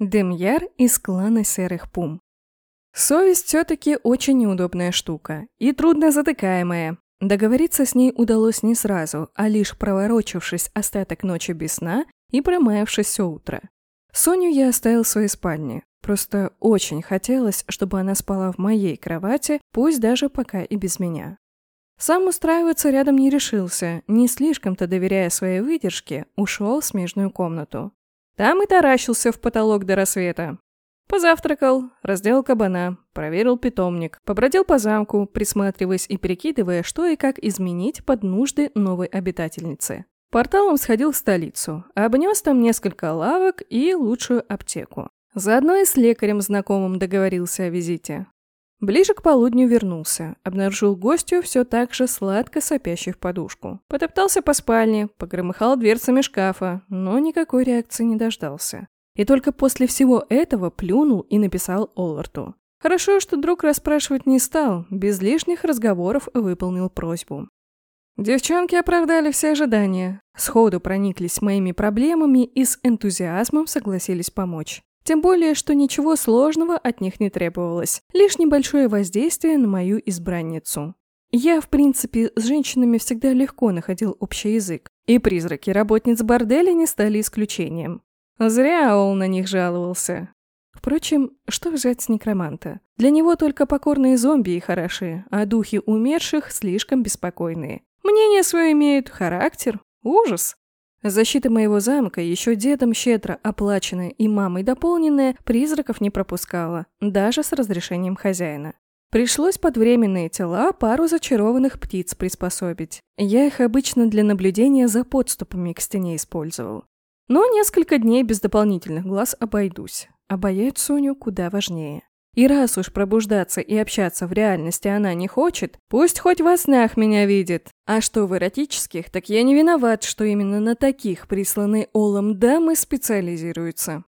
Демьяр из клана Серых Пум. Совесть все-таки очень неудобная штука и трудно затыкаемая. Договориться с ней удалось не сразу, а лишь проворочившись остаток ночи без сна и промаявшись все утро. Соню я оставил в своей спальне. Просто очень хотелось, чтобы она спала в моей кровати, пусть даже пока и без меня. Сам устраиваться рядом не решился, не слишком-то доверяя своей выдержке, ушел в смежную комнату. Там и таращился в потолок до рассвета. Позавтракал, разделал кабана, проверил питомник, побродил по замку, присматриваясь и перекидывая, что и как изменить под нужды новой обитательницы. Порталом сходил в столицу, обнес там несколько лавок и лучшую аптеку. Заодно и с лекарем знакомым договорился о визите. Ближе к полудню вернулся, обнаружил гостю все так же сладко сопящей в подушку. Потоптался по спальне, погромыхал дверцами шкафа, но никакой реакции не дождался. И только после всего этого плюнул и написал Олларту. Хорошо, что друг расспрашивать не стал, без лишних разговоров выполнил просьбу. Девчонки оправдали все ожидания, сходу прониклись моими проблемами и с энтузиазмом согласились помочь. Тем более, что ничего сложного от них не требовалось, лишь небольшое воздействие на мою избранницу. Я, в принципе, с женщинами всегда легко находил общий язык, и призраки работниц борделя не стали исключением. Зря Ол на них жаловался. Впрочем, что взять с некроманта? Для него только покорные зомби и хороши, а духи умерших слишком беспокойные. Мнение свое имеют, характер. Ужас. Защита моего замка, еще дедом щедро оплаченная и мамой дополненная, призраков не пропускала, даже с разрешением хозяина. Пришлось под временные тела пару зачарованных птиц приспособить. Я их обычно для наблюдения за подступами к стене использовал. Но несколько дней без дополнительных глаз обойдусь. Обаять Соню куда важнее. И раз уж пробуждаться и общаться в реальности она не хочет, пусть хоть во снах меня видит. А что в эротических, так я не виноват, что именно на таких присланные Олом дамы специализируются.